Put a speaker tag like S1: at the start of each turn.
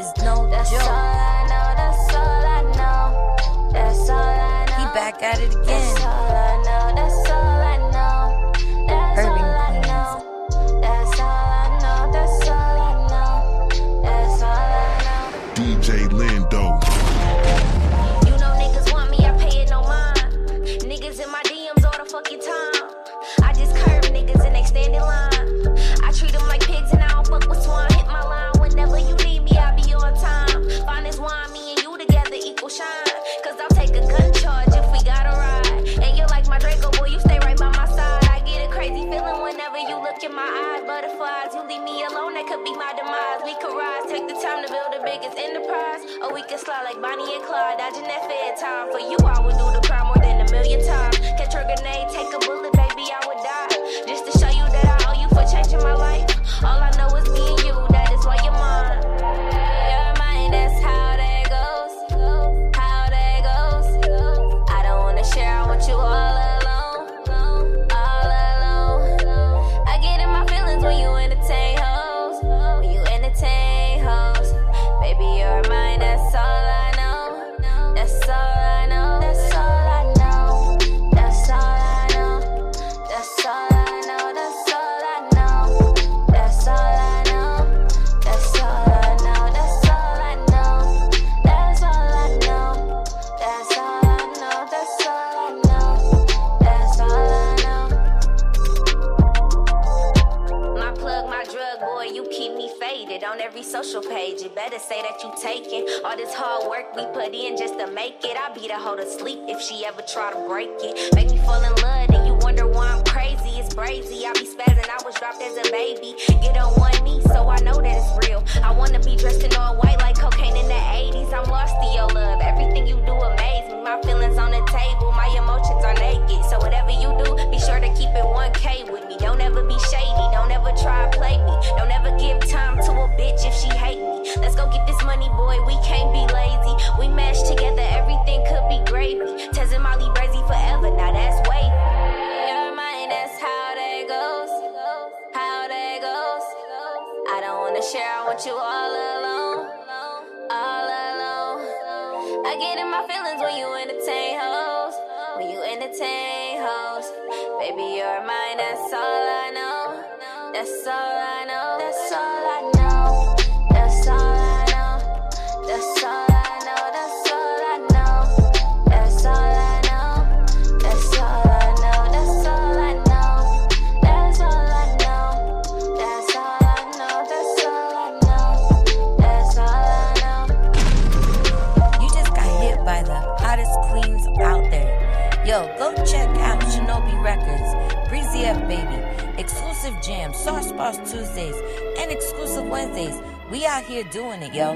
S1: is no that's
S2: joke.
S1: That's all I know, that's all I know, that's all I know.
S2: He back at it again.
S1: That could be my demise. We could rise, take the time to build the biggest enterprise. Or we could slide like Bonnie and Clyde, dodging that fed time. For you, I would do the crime more than a million times. On every social page. You better say that you taking all this hard work we put in just to make it. I beat a hoe to sleep if she ever try to break it. Make me fall in love, and you wonder why I'm crazy. It's brazy. I be spazzing, I was dropped as a baby. Get on one knee, so I know that it's real. I wanna be dressed in boy. We can't be lazy. We mash together, everything could be gravy. Tez and Molly Brazy forever. Now that's wavy. You're mine, that's how that goes. How that goes. I don't wanna share, I want you all alone. All alone. I get in my feelings when you entertain hoes. When you entertain hoes. Baby, you're mine, that's all I know. That's all I know. That's all I know.
S2: Yo, go check out Shinobi Recordz, Breezy F Baby, exclusive jams, Sauce Boss Tuesdays, and exclusive Wednesdays. We out here doing it, yo.